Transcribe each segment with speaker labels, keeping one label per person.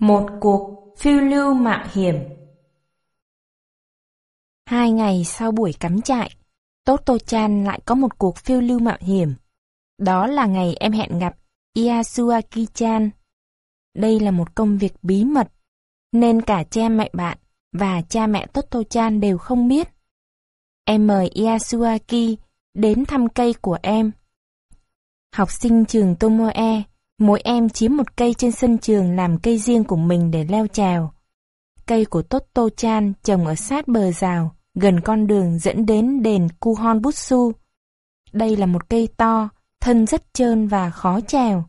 Speaker 1: Một cuộc phiêu lưu mạo hiểm Hai ngày sau buổi cắm trại, Toto Chan lại có một cuộc phiêu lưu mạo hiểm. Đó là ngày em hẹn gặp Yasuaki-chan. Đây là một công việc bí mật, nên cả cha mẹ bạn và cha mẹ Toto-chan đều không biết. Em mời Yasuaki đến thăm cây của em. Học sinh trường Tomoe Mỗi em chiếm một cây trên sân trường làm cây riêng của mình để leo trèo. Cây của Toto Chan trồng ở sát bờ rào, gần con đường dẫn đến đền Kuhon Butsu. Đây là một cây to, thân rất trơn và khó trèo.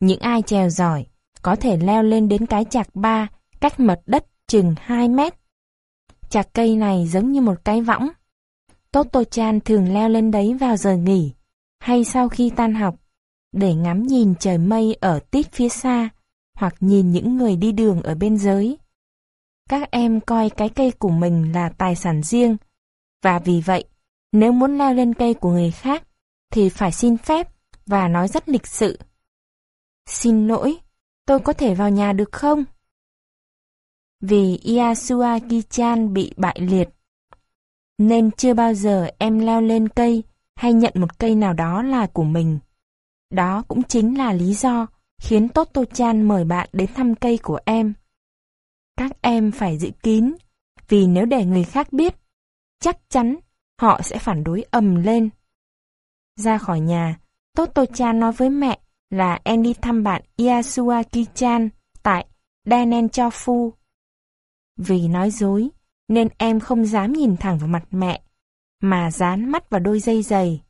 Speaker 1: Những ai trèo giỏi có thể leo lên đến cái chạc ba, cách mật đất chừng 2 mét. Chạc cây này giống như một cái võng. Toto Chan thường leo lên đấy vào giờ nghỉ, hay sau khi tan học để ngắm nhìn trời mây ở tít phía xa, hoặc nhìn những người đi đường ở bên giới. Các em coi cái cây của mình là tài sản riêng, và vì vậy, nếu muốn leo lên cây của người khác, thì phải xin phép và nói rất lịch sự. Xin lỗi, tôi có thể vào nhà được không? Vì Yasuaki-chan bị bại liệt, nên chưa bao giờ em leo lên cây hay nhận một cây nào đó là của mình. Đó cũng chính là lý do khiến Toto Chan mời bạn đến thăm cây của em. Các em phải giữ kín, vì nếu để người khác biết, chắc chắn họ sẽ phản đối ầm lên. Ra khỏi nhà, Toto Chan nói với mẹ là em đi thăm bạn Yasuaki Chan tại Dainen Chofu. Vì nói dối, nên em không dám nhìn thẳng vào mặt mẹ, mà dán mắt vào đôi dây giày.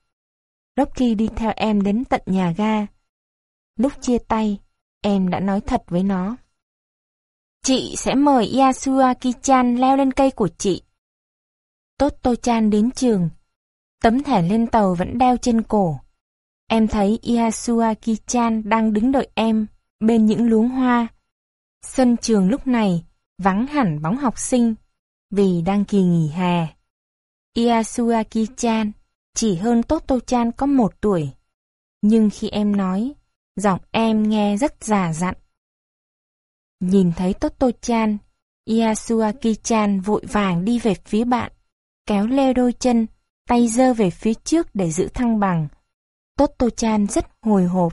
Speaker 1: Rocky đi theo em đến tận nhà ga. Lúc chia tay, em đã nói thật với nó. Chị sẽ mời Yasuaki-chan leo lên cây của chị. Toto-chan đến trường. Tấm thẻ lên tàu vẫn đeo trên cổ. Em thấy Yasuaki-chan đang đứng đợi em bên những luống hoa. Sân trường lúc này vắng hẳn bóng học sinh vì đang kỳ nghỉ hè. Yasuaki-chan chỉ hơn Toto Chan có một tuổi. Nhưng khi em nói, giọng em nghe rất già dặn. Nhìn thấy Toto Chan, Yasuaki Chan vội vàng đi về phía bạn, kéo lê đôi chân, tay giơ về phía trước để giữ thăng bằng. Toto Chan rất hồi hộp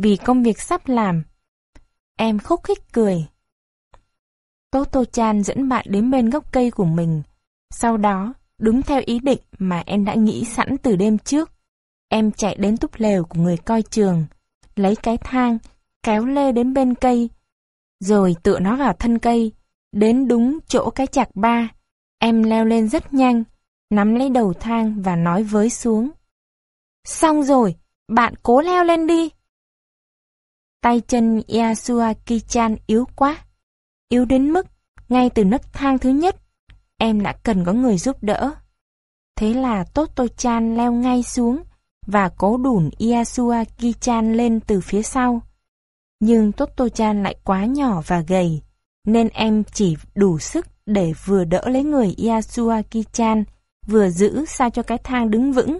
Speaker 1: vì công việc sắp làm. Em khúc khích cười. Toto Chan dẫn bạn đến bên gốc cây của mình. Sau đó, Đúng theo ý định mà em đã nghĩ sẵn từ đêm trước. Em chạy đến túp lều của người coi trường, lấy cái thang, kéo lê đến bên cây, rồi tựa nó vào thân cây, đến đúng chỗ cái chạc ba. Em leo lên rất nhanh, nắm lấy đầu thang và nói với xuống. Xong rồi, bạn cố leo lên đi. Tay chân Yasuaki-chan yếu quá, yếu đến mức ngay từ nấc thang thứ nhất em đã cần có người giúp đỡ. Thế là Toto-chan leo ngay xuống và cố đủn Yasuaki-chan lên từ phía sau. Nhưng Toto-chan lại quá nhỏ và gầy, nên em chỉ đủ sức để vừa đỡ lấy người Yasuaki-chan, vừa giữ sao cho cái thang đứng vững.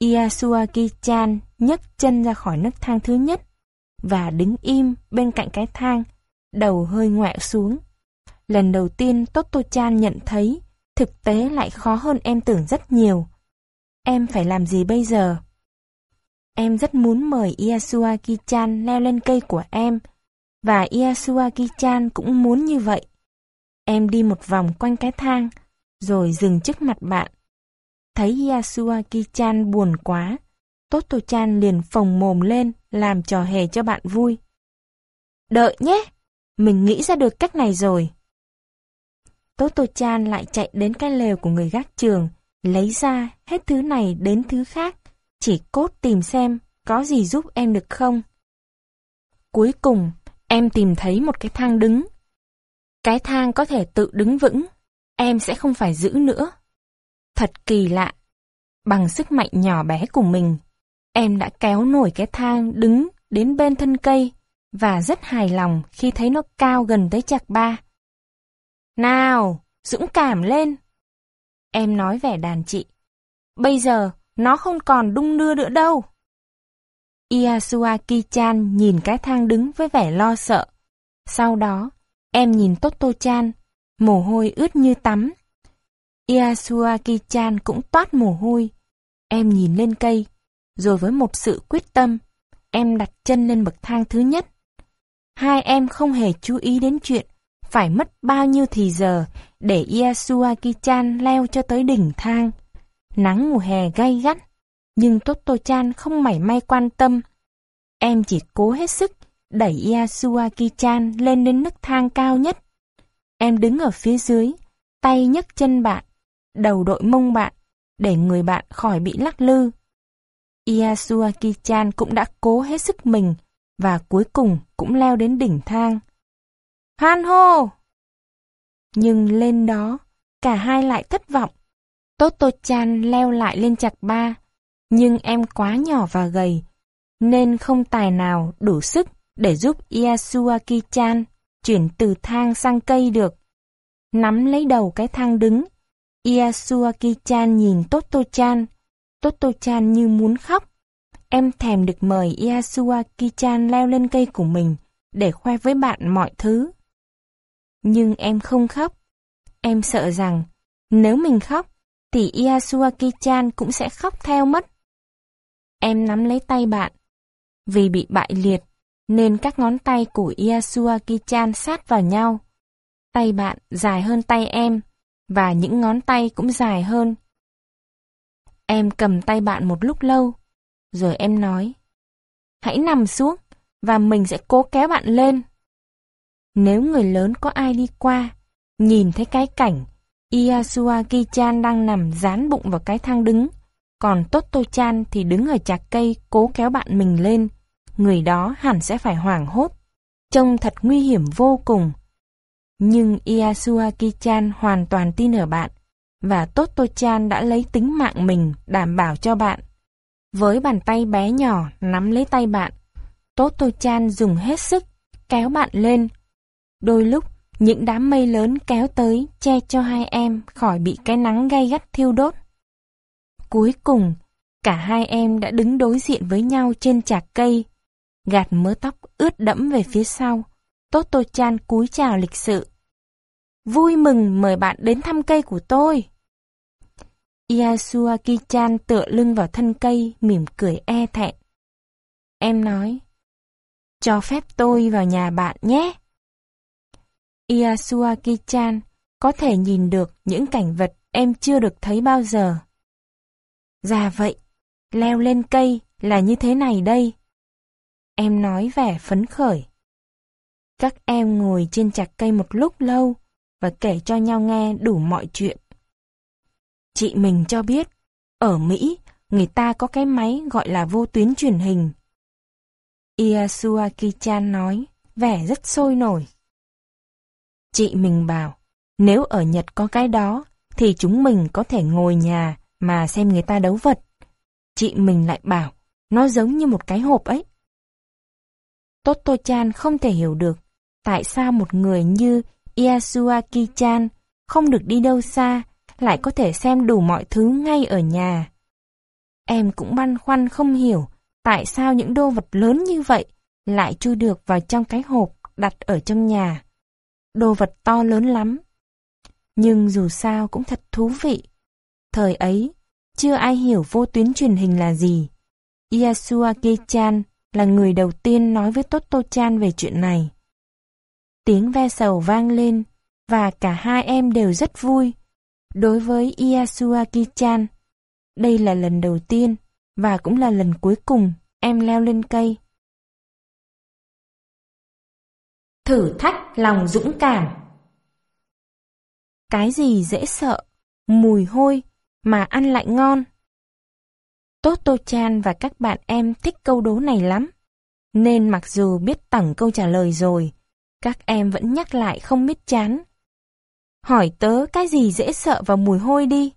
Speaker 1: Yasuaki-chan nhấc chân ra khỏi nấc thang thứ nhất và đứng im bên cạnh cái thang, đầu hơi ngoẹo xuống. Lần đầu tiên Toto-chan nhận thấy thực tế lại khó hơn em tưởng rất nhiều. Em phải làm gì bây giờ? Em rất muốn mời Yasuaki-chan leo lên cây của em, và Yasuaki-chan cũng muốn như vậy. Em đi một vòng quanh cái thang, rồi dừng trước mặt bạn. Thấy Yasuaki-chan buồn quá, Toto-chan liền phồng mồm lên, làm trò hề cho bạn vui. Đợi nhé, mình nghĩ ra được cách này rồi. Toto Chan lại chạy đến cái lều của người gác trường, lấy ra hết thứ này đến thứ khác, chỉ cốt tìm xem có gì giúp em được không. Cuối cùng, em tìm thấy một cái thang đứng. Cái thang có thể tự đứng vững, em sẽ không phải giữ nữa. Thật kỳ lạ, bằng sức mạnh nhỏ bé của mình, em đã kéo nổi cái thang đứng đến bên thân cây và rất hài lòng khi thấy nó cao gần tới chạc ba. Nào, dũng cảm lên. Em nói vẻ đàn chị. Bây giờ, nó không còn đung đưa nữa đâu. Iasua Kichan nhìn cái thang đứng với vẻ lo sợ. Sau đó, em nhìn Toto-chan, mồ hôi ướt như tắm. Iasua Kichan cũng toát mồ hôi. Em nhìn lên cây, rồi với một sự quyết tâm, em đặt chân lên bậc thang thứ nhất. Hai em không hề chú ý đến chuyện phải mất bao nhiêu thì giờ để Yasuaki-chan leo cho tới đỉnh thang. Nắng mùa hè gay gắt, nhưng Toto-chan không mảy may quan tâm. Em chỉ cố hết sức đẩy Yasuaki-chan lên đến nấc thang cao nhất. Em đứng ở phía dưới, tay nhấc chân bạn, đầu đội mông bạn, để người bạn khỏi bị lắc lư. Yasuaki-chan cũng đã cố hết sức mình và cuối cùng cũng leo đến đỉnh thang. Hoan hô! Nhưng lên đó, cả hai lại thất vọng. Toto-chan leo lại lên chặt ba, nhưng em quá nhỏ và gầy, nên không tài nào đủ sức để giúp Yasuaki-chan chuyển từ thang sang cây được. Nắm lấy đầu cái thang đứng, Yasuaki-chan nhìn Toto-chan. Toto-chan như muốn khóc. Em thèm được mời Yasuaki-chan leo lên cây của mình để khoe với bạn mọi thứ. Nhưng em không khóc. Em sợ rằng nếu mình khóc thì Yasuaki-chan cũng sẽ khóc theo mất. Em nắm lấy tay bạn. Vì bị bại liệt, nên các ngón tay của Yasuaki-chan sát vào nhau. Tay bạn dài hơn tay em, và những ngón tay cũng dài hơn. Em cầm tay bạn một lúc lâu, rồi em nói, hãy nằm xuống, và mình sẽ cố kéo bạn lên. Nếu người lớn có ai đi qua, nhìn thấy cái cảnh Iyasuaki-chan đang nằm dán bụng vào cái thang đứng, còn Toto-chan thì đứng ở chạc cây cố kéo bạn mình lên, người đó hẳn sẽ phải hoảng hốt. Trông thật nguy hiểm vô cùng. Nhưng Iyasuaki-chan hoàn toàn tin ở bạn, và Toto-chan đã lấy tính mạng mình đảm bảo cho bạn. Với bàn tay bé nhỏ nắm lấy tay bạn, Toto-chan dùng hết sức kéo bạn lên. Đôi lúc, những đám mây lớn kéo tới che cho hai em khỏi bị cái nắng gay gắt thiêu đốt. Cuối cùng, cả hai em đã đứng đối diện với nhau trên chạc cây, gạt mớ tóc ướt đẫm về phía sau. Tốt Tô Chan cúi chào lịch sự. Vui mừng mời bạn đến thăm cây của tôi. Yasuaki Chan tựa lưng vào thân cây, mỉm cười e thẹn. Em nói, cho phép tôi vào nhà bạn nhé. Iasuaki-chan, có thể nhìn được những cảnh vật em chưa được thấy bao giờ. Dạ vậy, leo lên cây là như thế này đây. Em nói vẻ phấn khởi. Các em ngồi trên chặt cây một lúc lâu và kể cho nhau nghe đủ mọi chuyện. Chị mình cho biết, ở Mỹ, người ta có cái máy gọi là vô tuyến truyền hình. Iasuaki-chan nói, vẻ rất sôi nổi. Chị mình bảo, nếu ở Nhật có cái đó, thì chúng mình có thể ngồi nhà mà xem người ta đấu vật. Chị mình lại bảo, nó giống như một cái hộp ấy. Toto-chan không thể hiểu được tại sao một người như Yasuaki-chan không được đi đâu xa, lại có thể xem đủ mọi thứ ngay ở nhà. Em cũng băn khoăn không hiểu tại sao những đô vật lớn như vậy lại chui được vào trong cái hộp đặt ở trong nhà. Đồ vật to lớn lắm. Nhưng dù sao cũng thật thú vị. Thời ấy, chưa ai hiểu vô tuyến truyền hình là gì. Yasuake-chan là người đầu tiên nói với Toto-chan về chuyện này. Tiếng ve sầu vang lên, và cả hai em đều rất vui. Đối với Yasuaki-chan, đây là lần đầu tiên và cũng là lần cuối cùng em leo lên cây. Thử thách lòng dũng cảm Cái gì dễ sợ, mùi hôi mà ăn lại ngon? Toto Chan và các bạn em thích câu đố này lắm. Nên mặc dù biết tổng câu trả lời rồi, các em vẫn nhắc lại không biết chán. Hỏi tớ cái gì dễ sợ và mùi hôi đi.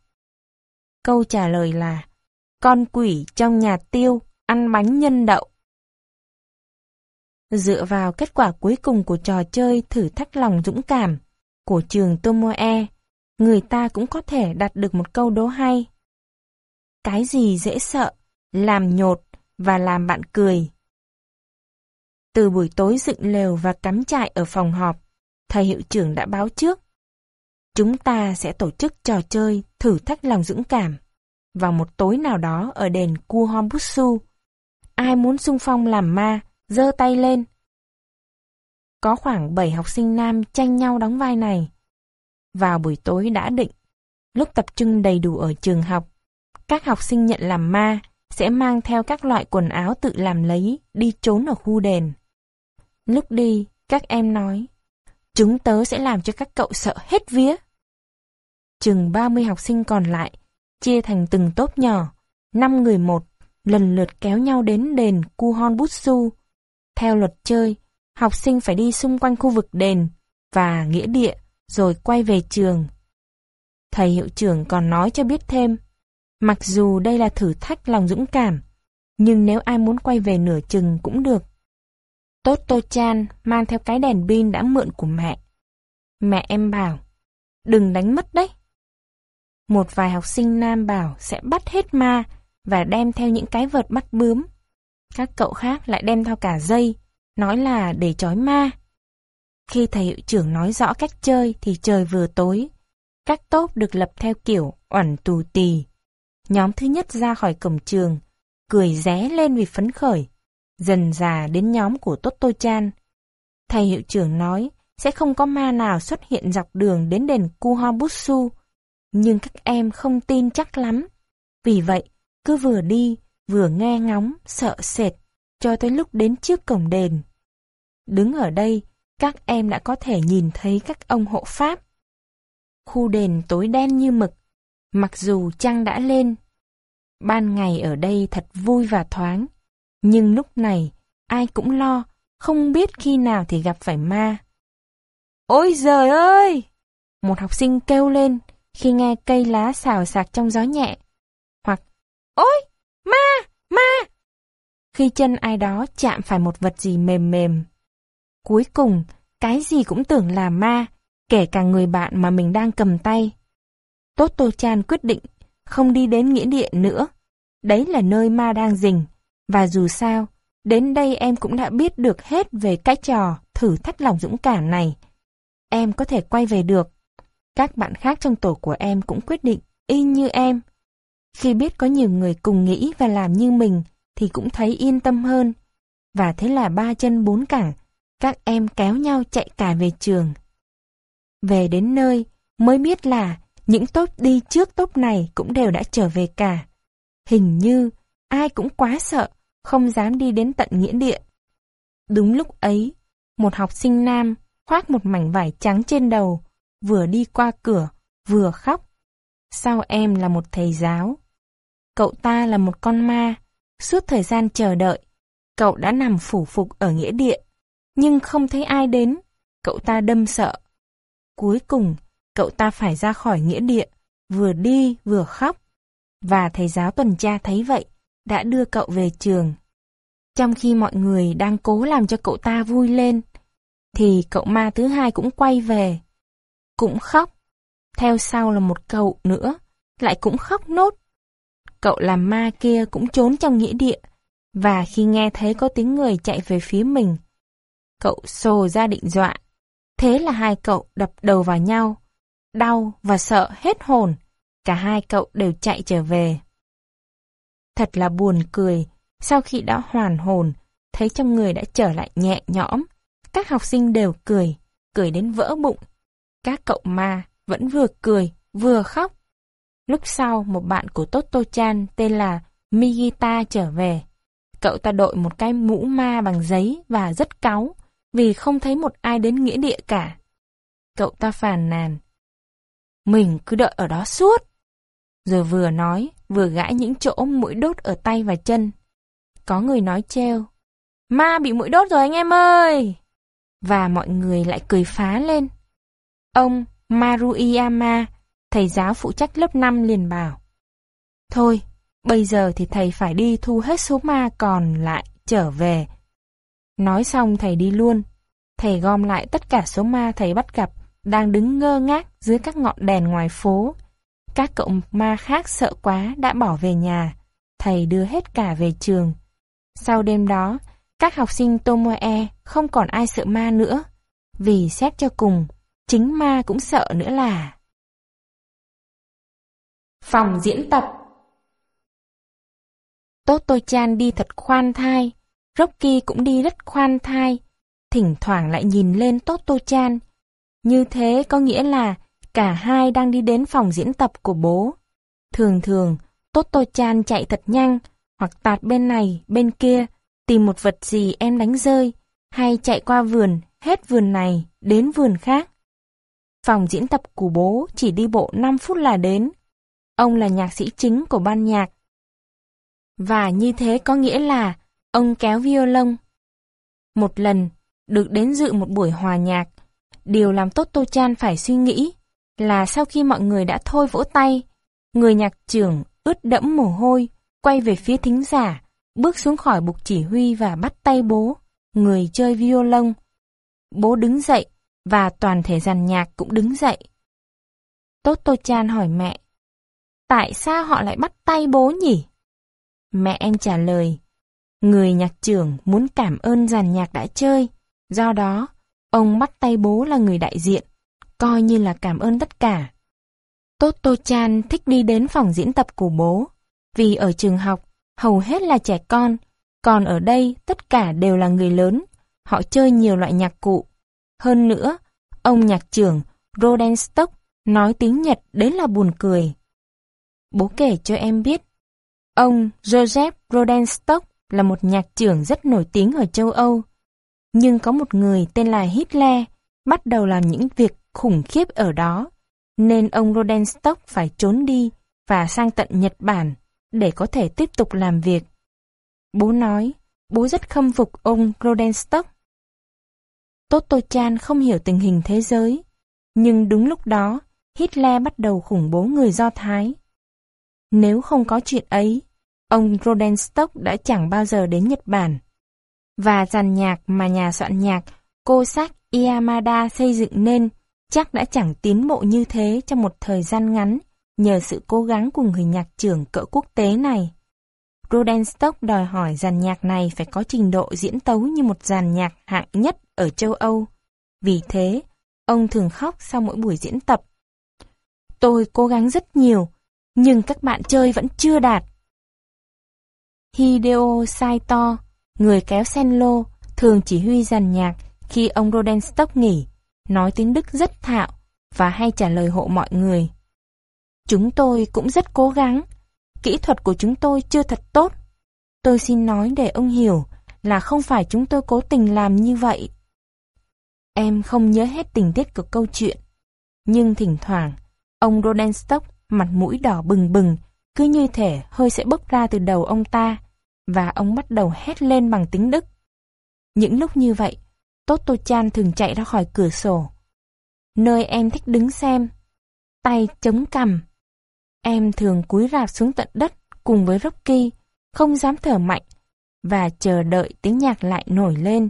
Speaker 1: Câu trả lời là Con quỷ trong nhà tiêu ăn bánh nhân đậu. Dựa vào kết quả cuối cùng của trò chơi thử thách lòng dũng cảm của trường Tomoe, người ta cũng có thể đặt được một câu đố hay. Cái gì dễ sợ, làm nhột và làm bạn cười. Từ buổi tối dựng lều và cắm trại ở phòng họp, thầy hiệu trưởng đã báo trước. Chúng ta sẽ tổ chức trò chơi thử thách lòng dũng cảm vào một tối nào đó ở đền Kuhombutsu. Ai muốn sung phong làm ma, giơ tay lên. Có khoảng 7 học sinh nam tranh nhau đóng vai này. Vào buổi tối đã định, lúc tập trung đầy đủ ở trường học, các học sinh nhận làm ma sẽ mang theo các loại quần áo tự làm lấy đi trốn ở khu đền. Lúc đi, các em nói, chúng tớ sẽ làm cho các cậu sợ hết vía. Chừng 30 học sinh còn lại, chia thành từng tốp nhỏ, 5 người một, lần lượt kéo nhau đến đền Kuhon Butsu. Theo luật chơi, học sinh phải đi xung quanh khu vực đền và nghĩa địa, rồi quay về trường. Thầy hiệu trưởng còn nói cho biết thêm, mặc dù đây là thử thách lòng dũng cảm, nhưng nếu ai muốn quay về nửa chừng cũng được. Tốt Tô Chan mang theo cái đèn pin đã mượn của mẹ. Mẹ em bảo, đừng đánh mất đấy. Một vài học sinh nam bảo sẽ bắt hết ma và đem theo những cái vợt bắt bướm. Các cậu khác lại đem theo cả dây, nói là để trói ma. Khi thầy hiệu trưởng nói rõ cách chơi thì trời vừa tối. Các tốp được lập theo kiểu oẩn tù tì. Nhóm thứ nhất ra khỏi cổng trường, cười ré lên vì phấn khởi. Dần già đến nhóm của tốt tô Chan. Thầy hiệu trưởng nói sẽ không có ma nào xuất hiện dọc đường đến đền Kuhobutsu, nhưng các em không tin chắc lắm. Vì vậy, cứ vừa đi, vừa nghe ngóng, sợ sệt, cho tới lúc đến trước cổng đền. Đứng ở đây, các em đã có thể nhìn thấy các ông hộ pháp. Khu đền tối đen như mực, mặc dù trăng đã lên. Ban ngày ở đây thật vui và thoáng, nhưng lúc này ai cũng lo, không biết khi nào thì gặp phải ma. Ôi giời ơi! Một học sinh kêu lên khi nghe cây lá xào xạc trong gió nhẹ. Hoặc, ôi! Khi chân ai đó chạm phải một vật gì mềm mềm. Cuối cùng, cái gì cũng tưởng là ma, kể cả người bạn mà mình đang cầm tay. Tốt tô Chan quyết định không đi đến nghĩa địa nữa. Đấy là nơi ma đang rình. Và dù sao, đến đây em cũng đã biết được hết về cái trò thử thách lòng dũng cảm này. Em có thể quay về được. Các bạn khác trong tổ của em cũng quyết định y như em. Khi biết có nhiều người cùng nghĩ và làm như mình thì cũng thấy yên tâm hơn. Và thế là ba chân bốn cẳng các em kéo nhau chạy cả về trường. Về đến nơi, mới biết là những tốp đi trước tốp này cũng đều đã trở về cả. Hình như ai cũng quá sợ, không dám đi đến tận nghĩa địa. Đúng lúc ấy, một học sinh nam khoác một mảnh vải trắng trên đầu, vừa đi qua cửa, vừa khóc. Sau em là một thầy giáo. Cậu ta là một con ma, suốt thời gian chờ đợi, cậu đã nằm phủ phục ở nghĩa địa nhưng không thấy ai đến, cậu ta đâm sợ. Cuối cùng, cậu ta phải ra khỏi nghĩa địa, vừa đi vừa khóc. Và thầy giáo tuần tra thấy vậy, đã đưa cậu về trường. Trong khi mọi người đang cố làm cho cậu ta vui lên, thì cậu ma thứ hai cũng quay về. Cũng khóc. Theo sau là một cậu nữa, lại cũng khóc nốt. Cậu làm ma kia cũng trốn trong nghĩa địa, và khi nghe thấy có tiếng người chạy về phía mình, Cậu sồ ra định dọa. Thế là hai cậu đập đầu vào nhau. Đau và sợ hết hồn. Cả hai cậu đều chạy trở về. Thật là buồn cười. Sau khi đã hoàn hồn, thấy trong người đã trở lại nhẹ nhõm. Các học sinh đều cười, cười đến vỡ bụng. Các cậu ma vẫn vừa cười, vừa khóc. Lúc sau, một bạn của Toto Chan tên là Migita trở về. Cậu ta đội một cái mũ ma bằng giấy và rất cáu vì không thấy một ai đến nghĩa địa cả. Cậu ta phàn nàn. Mình cứ đợi ở đó suốt. Rồi vừa nói, vừa gãi những chỗ mũi đốt ở tay và chân. Có người nói treo. Ma bị mũi đốt rồi anh em ơi! Và mọi người lại cười phá lên. Ông Maruyama, thầy giáo phụ trách lớp 5 liền bảo. Thôi, bây giờ thì thầy phải đi thu hết số ma còn lại trở về Nói xong thầy đi luôn. Thầy gom lại tất cả số ma thầy bắt gặp, đang đứng ngơ ngác dưới các ngọn đèn ngoài phố. Các cậu ma khác sợ quá đã bỏ về nhà. Thầy đưa hết cả về trường. Sau đêm đó, các học sinh Tomoe không còn ai sợ ma nữa, vì xét cho cùng, chính ma cũng sợ nữa là. Phòng diễn tập Toto Chan đi thật khoan thai, Rocky cũng đi rất khoan thai, thỉnh thoảng lại nhìn lên Toto Chan. Như thế có nghĩa là cả hai đang đi đến phòng diễn tập của bố. Thường thường, Toto Chan chạy thật nhanh, hoặc tạt bên này, bên kia, tìm một vật gì em đánh rơi, hay chạy qua vườn, hết vườn này, đến vườn khác. Phòng diễn tập của bố chỉ đi bộ 5 phút là đến. Ông là nhạc sĩ chính của ban nhạc. Và như thế có nghĩa là ông kéo violon. Một lần, được đến dự một buổi hòa nhạc, điều làm tốt Tô Chan phải suy nghĩ là sau khi mọi người đã thôi vỗ tay, người nhạc trưởng ướt đẫm mồ hôi, quay về phía thính giả, bước xuống khỏi bục chỉ huy và bắt tay bố, người chơi violon. Bố đứng dậy, và toàn thể dàn nhạc cũng đứng dậy. Tốt Tô Chan hỏi mẹ, tại sao họ lại bắt tay bố nhỉ? Mẹ em trả lời, người nhạc trưởng muốn cảm ơn dàn nhạc đã chơi, do đó, ông bắt tay bố là người đại diện, coi như là cảm ơn tất cả. toto Chan thích đi đến phòng diễn tập của bố, vì ở trường học, hầu hết là trẻ con, còn ở đây tất cả đều là người lớn, họ chơi nhiều loại nhạc cụ. Hơn nữa, ông nhạc trưởng Rodenstock nói tiếng Nhật đến là buồn cười. Bố kể cho em biết, ông Joseph Rodenstock là một nhạc trưởng rất nổi tiếng ở châu Âu. Nhưng có một người tên là Hitler bắt đầu làm những việc khủng khiếp ở đó, nên ông Rodenstock phải trốn đi và sang tận Nhật Bản để có thể tiếp tục làm việc. Bố nói, bố rất khâm phục ông Rodenstock. Toto Chan không hiểu tình hình thế giới, nhưng đúng lúc đó, Hitler bắt đầu khủng bố người Do Thái. Nếu không có chuyện ấy, ông Rodenstock đã chẳng bao giờ đến Nhật Bản. Và dàn nhạc mà nhà soạn nhạc Kosak Yamada xây dựng nên chắc đã chẳng tiến bộ như thế trong một thời gian ngắn nhờ sự cố gắng của người nhạc trưởng cỡ quốc tế này. Rodenstock đòi hỏi dàn nhạc này phải có trình độ diễn tấu như một dàn nhạc hạng nhất ở châu Âu. Vì thế, ông thường khóc sau mỗi buổi diễn tập. Tôi cố gắng rất nhiều, nhưng các bạn chơi vẫn chưa đạt. Hideo Saito, người kéo sen lô, thường chỉ huy dàn nhạc khi ông Rodenstock nghỉ, nói tiếng Đức rất thạo và hay trả lời hộ mọi người. Chúng tôi cũng rất cố gắng. Kỹ thuật của chúng tôi chưa thật tốt. Tôi xin nói để ông hiểu là không phải chúng tôi cố tình làm như vậy. Em không nhớ hết tình tiết của câu chuyện. Nhưng thỉnh thoảng, ông Rodenstock mặt mũi đỏ bừng bừng, cứ như thể hơi sẽ bốc ra từ đầu ông ta, và ông bắt đầu hét lên bằng tiếng Đức. Những lúc như vậy, Toto Chan thường chạy ra khỏi cửa sổ. Nơi em thích đứng xem, tay chống cằm, Em thường cúi rạp xuống tận đất cùng với Rocky, không dám thở mạnh và chờ đợi tiếng nhạc lại nổi lên.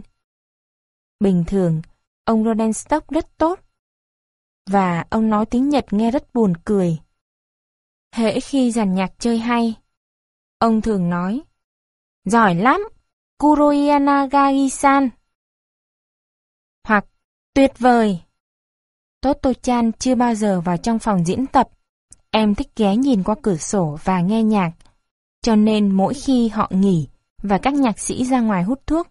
Speaker 1: Bình thường, ông Rodenstock rất tốt và ông nói tiếng Nhật nghe rất buồn cười. Hễ khi giàn nhạc chơi hay, ông thường nói Giỏi lắm, Kuroyana Gagi-san Hoặc tuyệt vời. Toto-chan chưa bao giờ vào trong phòng diễn tập Em thích ghé nhìn qua cửa sổ và nghe nhạc. Cho nên mỗi khi họ nghỉ và các nhạc sĩ ra ngoài hút thuốc,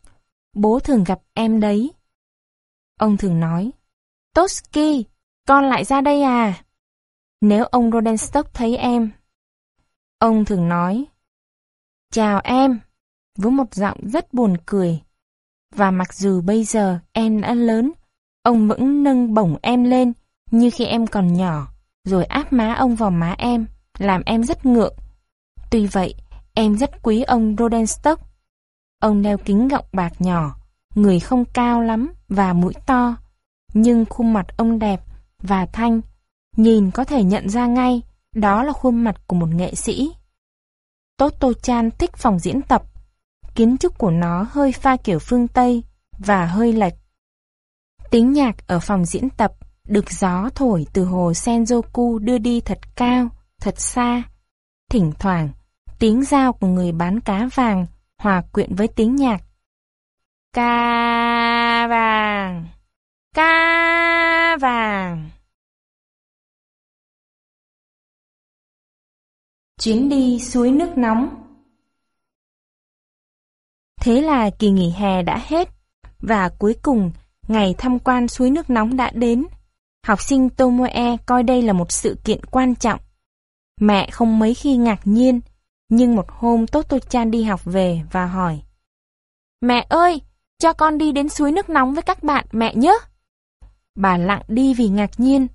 Speaker 1: bố thường gặp em đấy. Ông thường nói, Toski, con lại ra đây à? Nếu ông Rodenstock thấy em. Ông thường nói, Chào em, với một giọng rất buồn cười. Và mặc dù bây giờ em đã lớn, ông vẫn nâng bổng em lên như khi em còn nhỏ rồi áp má ông vào má em, làm em rất ngượng. Tuy vậy, em rất quý ông Rodenstock. Ông đeo kính gọng bạc nhỏ, người không cao lắm và mũi to, nhưng khuôn mặt ông đẹp và thanh, nhìn có thể nhận ra ngay, đó là khuôn mặt của một nghệ sĩ. Toto Chan thích phòng diễn tập, kiến trúc của nó hơi pha kiểu phương Tây và hơi lệch. Tiếng nhạc ở phòng diễn tập được gió thổi từ hồ Senjoku đưa đi thật cao, thật xa. Thỉnh thoảng, tiếng dao của người bán cá vàng hòa quyện với tiếng nhạc. Ca vàng, ca vàng. Chuyến đi suối nước nóng Thế là kỳ nghỉ hè đã hết, và cuối cùng, ngày tham quan suối nước nóng đã đến. Học sinh Tomoe coi đây là một sự kiện quan trọng. Mẹ không mấy khi ngạc nhiên, nhưng một hôm Toto-chan đi học về và hỏi. Mẹ ơi, cho con đi đến suối nước nóng với các bạn mẹ nhé. Bà lặng đi vì ngạc nhiên.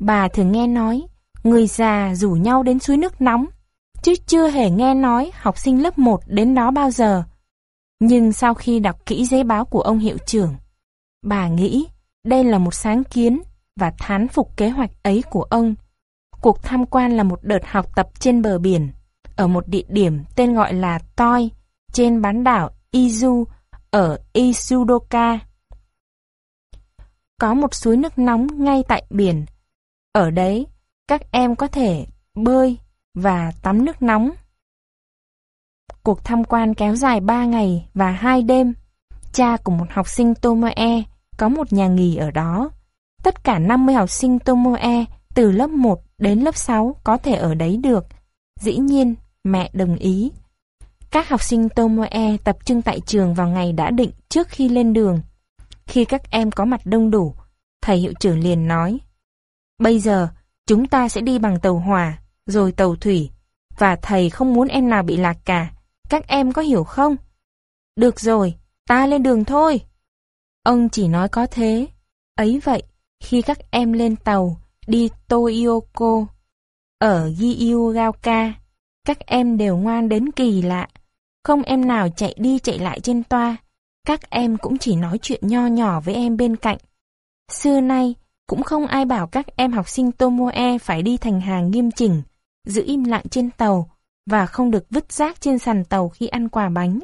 Speaker 1: Bà thường nghe nói, người già rủ nhau đến suối nước nóng, chứ chưa hề nghe nói học sinh lớp 1 đến đó bao giờ. Nhưng sau khi đọc kỹ giấy báo của ông hiệu trưởng, bà nghĩ đây là một sáng kiến và thán phục kế hoạch ấy của ông. Cuộc tham quan là một đợt học tập trên bờ biển, ở một địa điểm tên gọi là Toi, trên bán đảo Izu, ở Isudoka. Có một suối nước nóng ngay tại biển. Ở đấy, các em có thể bơi và tắm nước nóng. Cuộc tham quan kéo dài 3 ngày và 2 đêm. Cha của một học sinh Tomoe có một nhà nghỉ ở đó. Tất cả 50 học sinh Tomoe từ lớp 1 đến lớp 6 có thể ở đấy được. Dĩ nhiên, mẹ đồng ý. Các học sinh Tomoe tập trung tại trường vào ngày đã định trước khi lên đường. Khi các em có mặt đông đủ, thầy hiệu trưởng liền nói Bây giờ, chúng ta sẽ đi bằng tàu hỏa, rồi tàu thủy, và thầy không muốn em nào bị lạc cả. Các em có hiểu không? Được rồi, ta lên đường thôi. Ông chỉ nói có thế. Ấy vậy, khi các em lên tàu, đi Toyoko, ở Giyugaoka, các em đều ngoan đến kỳ lạ. Không em nào chạy đi chạy lại trên toa. Các em cũng chỉ nói chuyện nho nhỏ với em bên cạnh. Xưa nay, cũng không ai bảo các em học sinh Tomoe phải đi thành hàng nghiêm chỉnh, giữ im lặng trên tàu và không được vứt rác trên sàn tàu khi ăn quà bánh.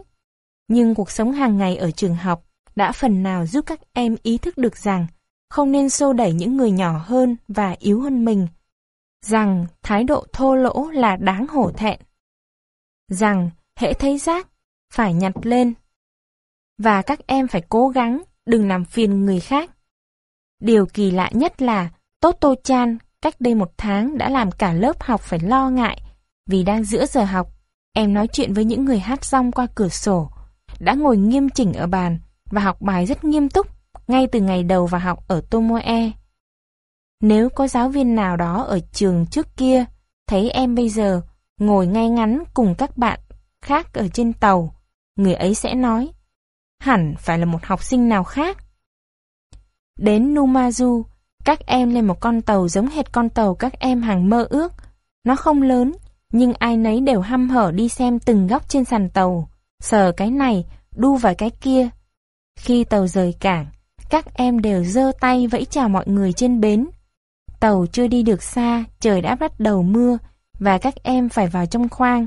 Speaker 1: Nhưng cuộc sống hàng ngày ở trường học đã phần nào giúp các em ý thức được rằng không nên xô đẩy những người nhỏ hơn và yếu hơn mình, rằng thái độ thô lỗ là đáng hổ thẹn, rằng hễ thấy rác, phải nhặt lên, và các em phải cố gắng đừng làm phiền người khác. Điều kỳ lạ nhất là Toto Chan cách đây một tháng đã làm cả lớp học phải lo ngại vì đang giữa giờ học. Em nói chuyện với những người hát rong qua cửa sổ, đã ngồi nghiêm chỉnh ở bàn và học bài rất nghiêm túc ngay từ ngày đầu vào học ở Tomoe. Nếu có giáo viên nào đó ở trường trước kia thấy em bây giờ ngồi ngay ngắn cùng các bạn khác ở trên tàu, người ấy sẽ nói hẳn phải là một học sinh nào khác. Đến Numazu, các em lên một con tàu giống hệt con tàu các em hàng mơ ước. Nó không lớn, nhưng ai nấy đều hăm hở đi xem từng góc trên sàn tàu, sờ cái này, đu vào cái kia. Khi tàu rời cảng, các em đều giơ tay vẫy chào mọi người trên bến. Tàu chưa đi được xa, trời đã bắt đầu mưa, và các em phải vào trong khoang.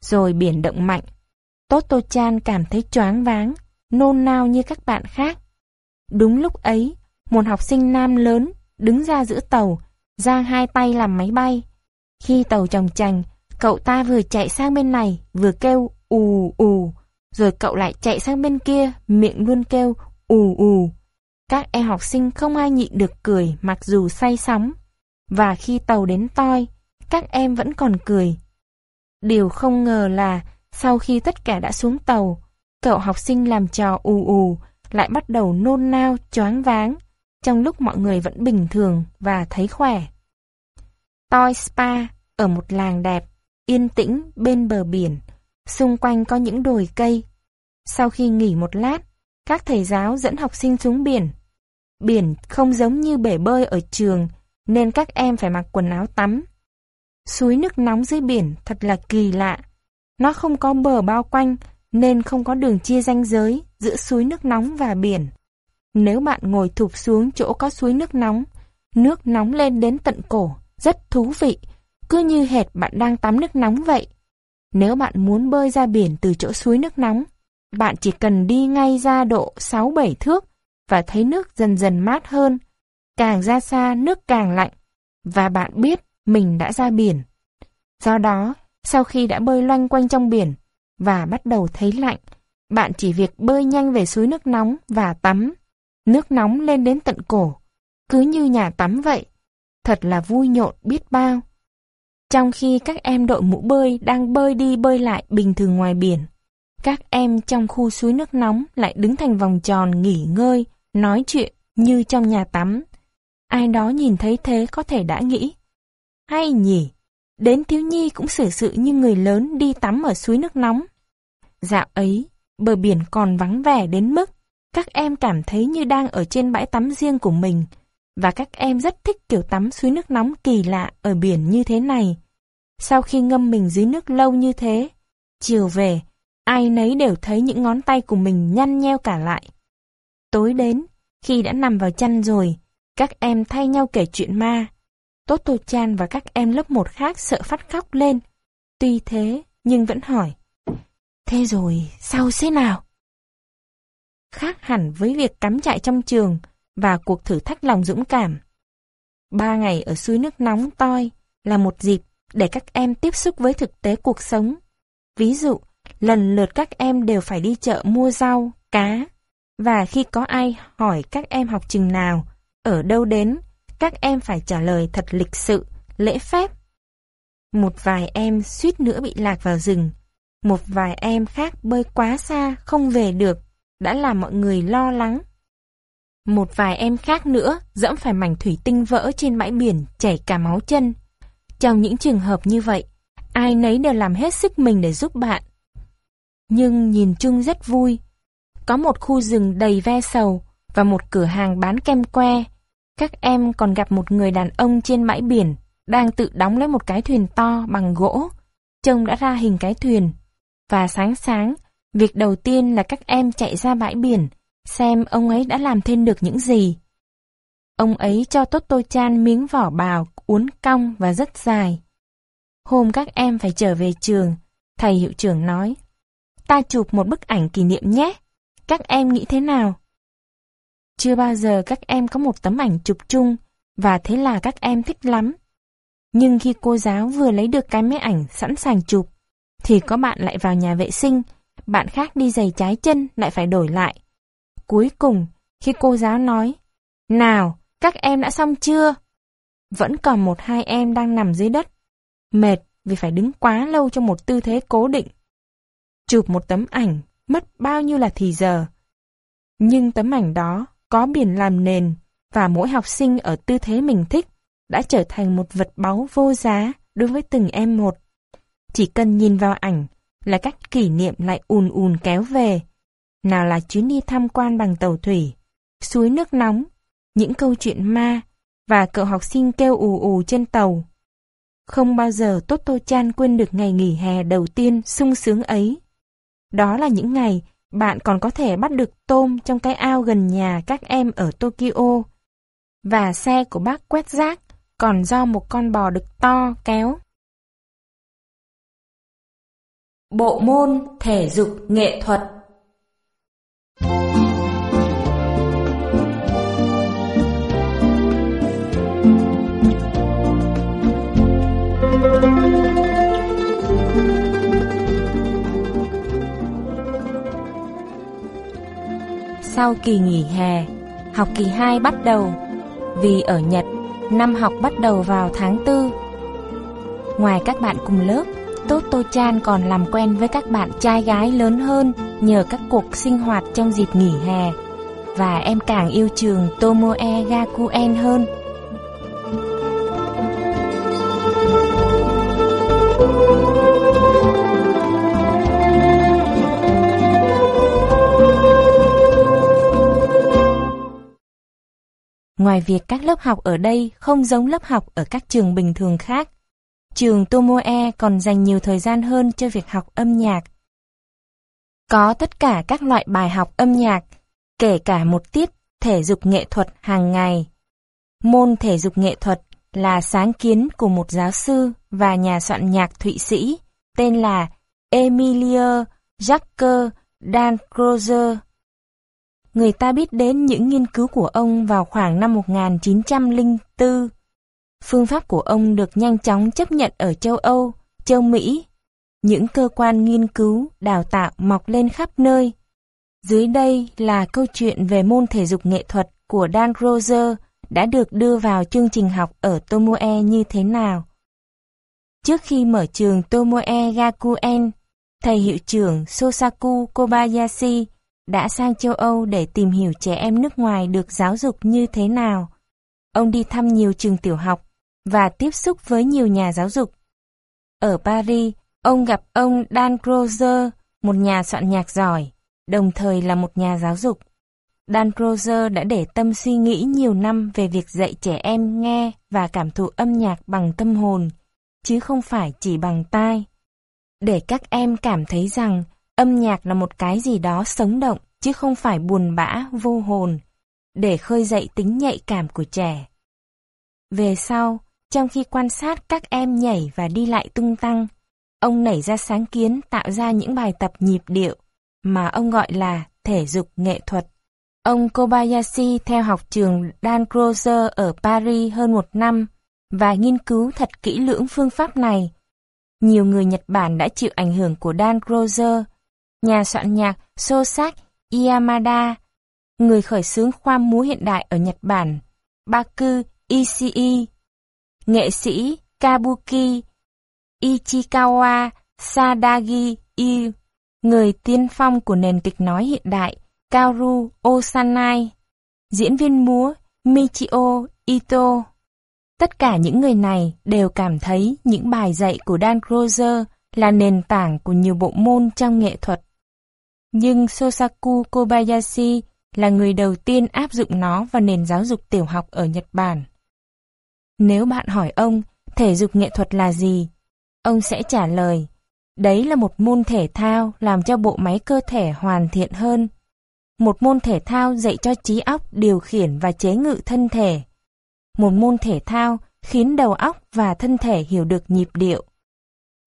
Speaker 1: Rồi biển động mạnh. Toto Chan cảm thấy choáng váng, nôn nao như các bạn khác. Đúng lúc ấy, một học sinh nam lớn đứng ra giữa tàu, giang hai tay làm máy bay. Khi tàu chồng chành, cậu ta vừa chạy sang bên này, vừa kêu ù ù, rồi cậu lại chạy sang bên kia, miệng luôn kêu ù ù. Các em học sinh không ai nhịn được cười mặc dù say sóng. Và khi tàu đến toi, các em vẫn còn cười. Điều không ngờ là sau khi tất cả đã xuống tàu, cậu học sinh làm trò ù ù lại bắt đầu nôn nao, choáng váng, trong lúc mọi người vẫn bình thường và thấy khỏe. Toi Spa ở một làng đẹp, yên tĩnh bên bờ biển, xung quanh có những đồi cây. Sau khi nghỉ một lát, các thầy giáo dẫn học sinh xuống biển. Biển không giống như bể bơi ở trường, nên các em phải mặc quần áo tắm. Suối nước nóng dưới biển thật là kỳ lạ. Nó không có bờ bao quanh, nên không có đường chia ranh giới giữa suối nước nóng và biển. Nếu bạn ngồi thụp xuống chỗ có suối nước nóng, nước nóng lên đến tận cổ, rất thú vị, cứ như hệt bạn đang tắm nước nóng vậy. Nếu bạn muốn bơi ra biển từ chỗ suối nước nóng, bạn chỉ cần đi ngay ra độ 6-7 thước và thấy nước dần dần mát hơn. Càng ra xa nước càng lạnh và bạn biết mình đã ra biển. Do đó, sau khi đã bơi loanh quanh trong biển và bắt đầu thấy lạnh, bạn chỉ việc bơi nhanh về suối nước nóng và tắm. Nước nóng lên đến tận cổ, cứ như nhà tắm vậy. Thật là vui nhộn biết bao. Trong khi các em đội mũ bơi đang bơi đi bơi lại bình thường ngoài biển, các em trong khu suối nước nóng lại đứng thành vòng tròn nghỉ ngơi, nói chuyện như trong nhà tắm. Ai đó nhìn thấy thế có thể đã nghĩ. Hay nhỉ, đến thiếu nhi cũng xử sự như người lớn đi tắm ở suối nước nóng. Dạo ấy, bờ biển còn vắng vẻ đến mức các em cảm thấy như đang ở trên bãi tắm riêng của mình, và các em rất thích kiểu tắm suối nước nóng kỳ lạ ở biển như thế này. Sau khi ngâm mình dưới nước lâu như thế, chiều về, ai nấy đều thấy những ngón tay của mình nhăn nheo cả lại. Tối đến, khi đã nằm vào chăn rồi, các em thay nhau kể chuyện ma. Tốt Tô Chan và các em lớp một khác sợ phát khóc lên. Tuy thế, nhưng vẫn hỏi. Thế rồi, sao thế nào? Khác hẳn với việc cắm trại trong trường và cuộc thử thách lòng dũng cảm. Ba ngày ở suối nước nóng toi là một dịp để các em tiếp xúc với thực tế cuộc sống. Ví dụ, lần lượt các em đều phải đi chợ mua rau, cá, và khi có ai hỏi các em học trường nào, ở đâu đến, các em phải trả lời thật lịch sự, lễ phép. Một vài em suýt nữa bị lạc vào rừng, một vài em khác bơi quá xa, không về được, đã làm mọi người lo lắng. Một vài em khác nữa dẫm phải mảnh thủy tinh vỡ trên bãi biển chảy cả máu chân. Trong những trường hợp như vậy, ai nấy đều làm hết sức mình để giúp bạn. Nhưng nhìn chung rất vui. Có một khu rừng đầy ve sầu và một cửa hàng bán kem que. Các em còn gặp một người đàn ông trên bãi biển đang tự đóng lấy một cái thuyền to bằng gỗ. Trông đã ra hình cái thuyền. Và sáng sáng, việc đầu tiên là các em chạy ra bãi biển, xem ông ấy đã làm thêm được những gì. Ông ấy cho tốt tôi Chan miếng vỏ bào uốn cong và rất dài. Hôm các em phải trở về trường, thầy hiệu trưởng nói, ta chụp một bức ảnh kỷ niệm nhé, các em nghĩ thế nào? Chưa bao giờ các em có một tấm ảnh chụp chung, và thế là các em thích lắm. Nhưng khi cô giáo vừa lấy được cái máy ảnh sẵn sàng chụp, thì có bạn lại vào nhà vệ sinh, bạn khác đi giày trái chân lại phải đổi lại. Cuối cùng, khi cô giáo nói, Nào, các em đã xong chưa? Vẫn còn một hai em đang nằm dưới đất. Mệt vì phải đứng quá lâu trong một tư thế cố định. Chụp một tấm ảnh, mất bao nhiêu là thì giờ. Nhưng tấm ảnh đó có biển làm nền và mỗi học sinh ở tư thế mình thích đã trở thành một vật báu vô giá đối với từng em một. Chỉ cần nhìn vào ảnh là các kỷ niệm lại ùn ùn kéo về. Nào là chuyến đi tham quan bằng tàu thủy, suối nước nóng, những câu chuyện ma và cậu học sinh kêu ù ù trên tàu. Không bao giờ Toto Chan quên được ngày nghỉ hè đầu tiên sung sướng ấy. Đó là những ngày bạn còn có thể bắt được tôm trong cái ao gần nhà các em ở Tokyo. Và xe của bác quét rác còn do một con bò đực to kéo. Bộ môn thể dục nghệ thuật Sau kỳ nghỉ hè, học kỳ 2 bắt đầu. Vì ở Nhật, năm học bắt đầu vào tháng 4. Ngoài các bạn cùng lớp, Tốt Tô Chan còn làm quen với các bạn trai gái lớn hơn nhờ các cuộc sinh hoạt trong dịp nghỉ hè. Và em càng yêu trường Tomoe Gakuen hơn. Ngoài việc các lớp học ở đây không giống lớp học ở các trường bình thường khác, trường Tomoe còn dành nhiều thời gian hơn cho việc học âm nhạc. Có tất cả các loại bài học âm nhạc, kể cả một tiết thể dục nghệ thuật hàng ngày. Môn thể dục nghệ thuật là sáng kiến của một giáo sư và nhà soạn nhạc Thụy Sĩ tên là Emilio Jacques Dan Crozer. Người ta biết đến những nghiên cứu của ông vào khoảng năm 1904 Phương pháp của ông được nhanh chóng chấp nhận ở châu Âu, châu Mỹ. những cơ quan nghiên cứu, đào tạo mọc lên khắp nơi. Dưới đây là câu chuyện về môn thể dục nghệ thuật của Dan Roser đã được đưa vào chương trình học ở Tomoe như thế nào. Trước khi mở trường Tomoe Gakuen, thầy hiệu trưởng Sosaku Kobayashi đã sang châu Âu để tìm hiểu trẻ em nước ngoài được giáo dục như thế nào. Ông đi thăm nhiều trường tiểu học và tiếp xúc với nhiều nhà giáo dục. Ở Paris, ông gặp ông Dan Crozer một nhà soạn nhạc giỏi, đồng thời là một nhà giáo dục. Dan Crozer đã để tâm suy nghĩ nhiều năm về việc dạy trẻ em nghe và cảm thụ âm nhạc bằng tâm hồn, chứ không phải chỉ bằng tai. Để các em cảm thấy rằng âm nhạc là một cái gì đó sống động, chứ không phải buồn bã, vô hồn, để khơi dậy tính nhạy cảm của trẻ. Về sau, trong khi quan sát các em nhảy và đi lại tung tăng, ông nảy ra sáng kiến tạo ra những bài tập nhịp điệu mà ông gọi là thể dục nghệ thuật. Ông Kobayashi theo học trường Dan Crozer ở Paris hơn một năm và nghiên cứu thật kỹ lưỡng phương pháp này. Nhiều người Nhật Bản đã chịu ảnh hưởng của Dan Crozer, nhà soạn nhạc Sosak Yamada, người khởi xướng khoa múa hiện đại ở Nhật Bản, Baku Ishii, nghệ sĩ Kabuki Ichikawa Sadagi Yu, người tiên phong của nền kịch nói hiện đại Kaoru Osanai, diễn viên múa Michio Ito. Tất cả những người này đều cảm thấy những bài dạy của Dan Grozer là nền tảng của nhiều bộ môn trong nghệ thuật. Nhưng Sosaku Kobayashi là người đầu tiên áp dụng nó vào nền giáo dục tiểu học ở Nhật Bản. Nếu bạn hỏi ông, thể dục nghệ thuật là gì? Ông sẽ trả lời, đấy là một môn thể thao làm cho bộ máy cơ thể hoàn thiện hơn. Một môn thể thao dạy cho trí óc điều khiển và chế ngự thân thể. Một môn thể thao khiến đầu óc và thân thể hiểu được nhịp điệu.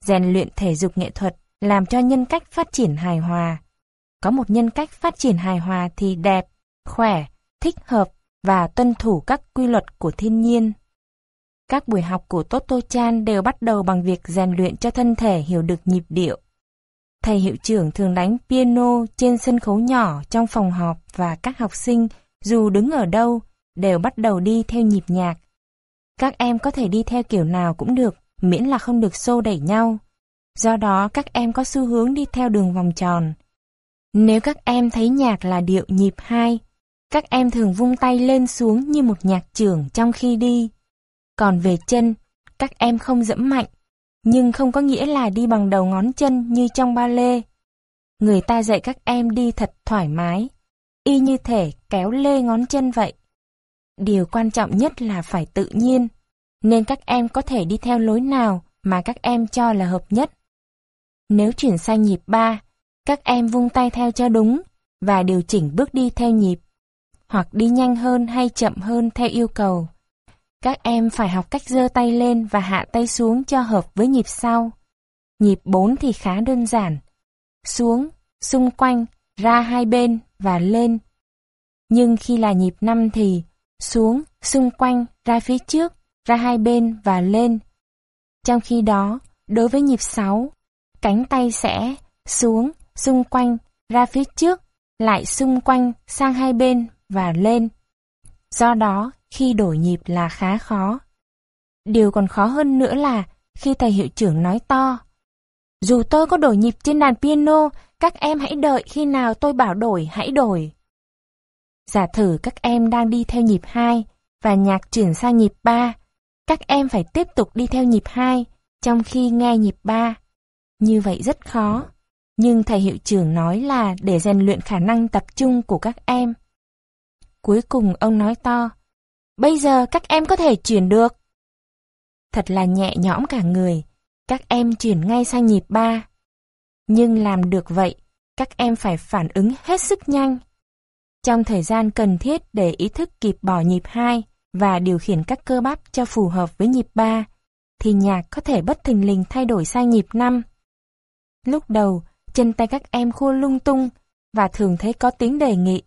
Speaker 1: Rèn luyện thể dục nghệ thuật làm cho nhân cách phát triển hài hòa. Có một nhân cách phát triển hài hòa thì đẹp, khỏe, thích hợp và tuân thủ các quy luật của thiên nhiên. Các buổi học của Toto Chan đều bắt đầu bằng việc rèn luyện cho thân thể hiểu được nhịp điệu. Thầy hiệu trưởng thường đánh piano trên sân khấu nhỏ trong phòng họp và các học sinh, dù đứng ở đâu, đều bắt đầu đi theo nhịp nhạc. Các em có thể đi theo kiểu nào cũng được, miễn là không được xô đẩy nhau. Do đó các em có xu hướng đi theo đường vòng tròn. Nếu các em thấy nhạc là điệu nhịp 2, các em thường vung tay lên xuống như một nhạc trưởng trong khi đi. Còn về chân, các em không dẫm mạnh, nhưng không có nghĩa là đi bằng đầu ngón chân như trong ba lê. Người ta dạy các em đi thật thoải mái, y như thể kéo lê ngón chân vậy. Điều quan trọng nhất là phải tự nhiên, nên các em có thể đi theo lối nào mà các em cho là hợp nhất. Nếu chuyển sang nhịp 3, các em vung tay theo cho đúng và điều chỉnh bước đi theo nhịp, hoặc đi nhanh hơn hay chậm hơn theo yêu cầu. Các em phải học cách giơ tay lên và hạ tay xuống cho hợp với nhịp sau. Nhịp 4 thì khá đơn giản. Xuống, xung quanh, ra hai bên và lên. Nhưng khi là nhịp 5 thì xuống, xung quanh, ra phía trước, ra hai bên và lên. Trong khi đó, đối với nhịp 6, cánh tay sẽ xuống, xung quanh, ra phía trước, lại xung quanh sang hai bên và lên. Do đó, khi đổi nhịp là khá khó. Điều còn khó hơn nữa là khi thầy hiệu trưởng nói to. Dù tôi có đổi nhịp trên đàn piano, các em hãy đợi khi nào tôi bảo đổi hãy đổi. Giả thử các em đang đi theo nhịp 2 và nhạc chuyển sang nhịp 3. Các em phải tiếp tục đi theo nhịp 2 trong khi nghe nhịp 3. Như vậy rất khó. Nhưng thầy hiệu trưởng nói là để rèn luyện khả năng tập trung của các em. Cuối cùng ông nói to, Bây giờ các em có thể chuyển được. Thật là nhẹ nhõm cả người, các em chuyển ngay sang nhịp 3. Nhưng làm được vậy, các em phải phản ứng hết sức nhanh. Trong thời gian cần thiết để ý thức kịp bỏ nhịp 2 và điều khiển các cơ bắp cho phù hợp với nhịp 3, thì nhạc có thể bất thình lình thay đổi sang nhịp 5. Lúc đầu, chân tay các em khua lung tung và thường thấy có tiếng đề nghị.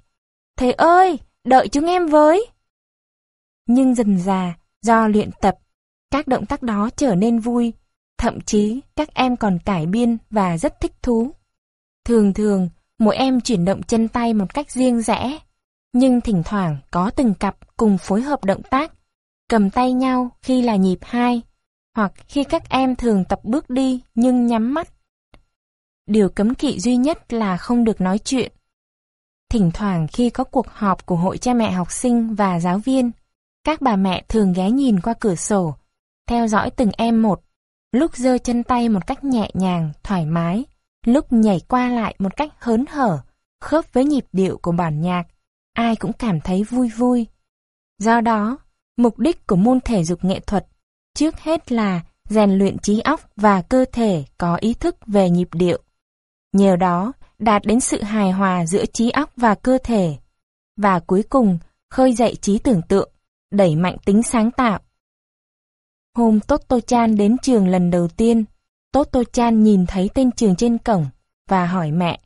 Speaker 1: Thầy ơi, đợi chúng em với! Nhưng dần già, do luyện tập, các động tác đó trở nên vui. Thậm chí các em còn cải biên và rất thích thú. Thường thường, mỗi em chuyển động chân tay một cách riêng rẽ, nhưng thỉnh thoảng có từng cặp cùng phối hợp động tác, cầm tay nhau khi là nhịp hai, hoặc khi các em thường tập bước đi nhưng nhắm mắt. Điều cấm kỵ duy nhất là không được nói chuyện. Thỉnh thoảng khi có cuộc họp của hội cha mẹ học sinh và giáo viên, các bà mẹ thường ghé nhìn qua cửa sổ, theo dõi từng em một, lúc giơ chân tay một cách nhẹ nhàng, thoải mái, lúc nhảy qua lại một cách hớn hở, khớp với nhịp điệu của bản nhạc, ai cũng cảm thấy vui vui. Do đó, mục đích của môn thể dục nghệ thuật trước hết là rèn luyện trí óc và cơ thể có ý thức về nhịp điệu. Nhờ đó, đạt đến sự hài hòa giữa trí óc và cơ thể. Và cuối cùng, khơi dậy trí tưởng tượng, đẩy mạnh tính sáng tạo. Hôm Toto Chan đến trường lần đầu tiên, Toto Chan nhìn thấy tên trường trên cổng và hỏi mẹ.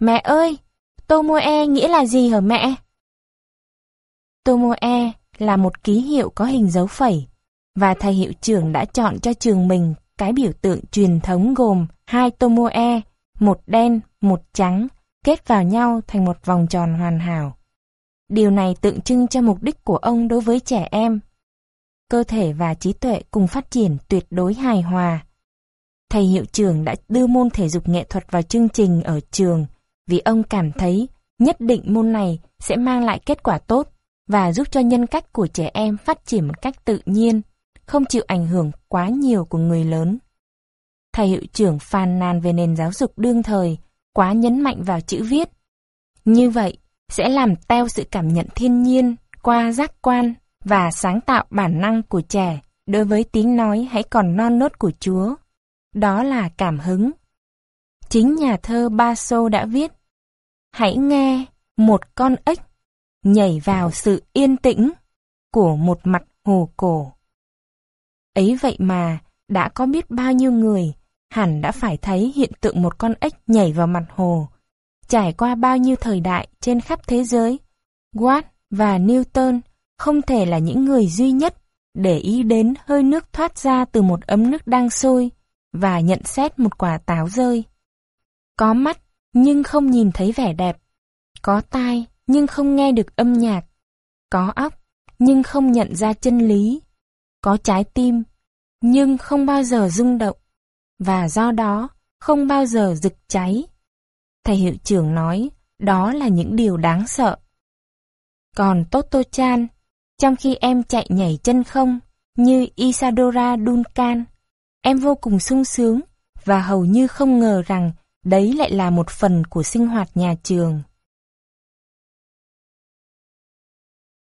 Speaker 1: Mẹ ơi, Tomoe nghĩa là gì hả mẹ? Tomoe là một ký hiệu có hình dấu phẩy, và thầy hiệu trưởng đã chọn cho trường mình cái biểu tượng truyền thống gồm hai Tomoe, một đen, một trắng, kết vào nhau thành một vòng tròn hoàn hảo. Điều này tượng trưng cho mục đích của ông đối với trẻ em. Cơ thể và trí tuệ cùng phát triển tuyệt đối hài hòa. Thầy hiệu trưởng đã đưa môn thể dục nghệ thuật vào chương trình ở trường vì ông cảm thấy nhất định môn này sẽ mang lại kết quả tốt và giúp cho nhân cách của trẻ em phát triển một cách tự nhiên, không chịu ảnh hưởng quá nhiều của người lớn. Thầy hiệu trưởng phàn nàn về nền giáo dục đương thời, quá nhấn mạnh vào chữ viết. Như vậy, sẽ làm teo sự cảm nhận thiên nhiên qua giác quan và sáng tạo bản năng của trẻ đối với tiếng nói hãy còn non nớt của Chúa. Đó là cảm hứng. Chính nhà thơ Baso đã viết Hãy nghe một con ếch nhảy vào sự yên tĩnh của một mặt hồ cổ. Ấy vậy mà, đã có biết bao nhiêu người hẳn đã phải thấy hiện tượng một con ếch nhảy vào mặt hồ. Trải qua bao nhiêu thời đại trên khắp thế giới, Watt và Newton không thể là những người duy nhất để ý đến hơi nước thoát ra từ một ấm nước đang sôi và nhận xét một quả táo rơi. Có mắt nhưng không nhìn thấy vẻ đẹp, có tai nhưng không nghe được âm nhạc, có óc nhưng không nhận ra chân lý, có trái tim nhưng không bao giờ rung động và do đó không bao giờ rực cháy. Thầy hiệu trưởng nói đó là những điều đáng sợ. Còn Toto Chan, trong khi em chạy nhảy chân không như Isadora Duncan, em vô cùng sung sướng và hầu như không ngờ rằng đấy lại là một phần của sinh hoạt nhà trường.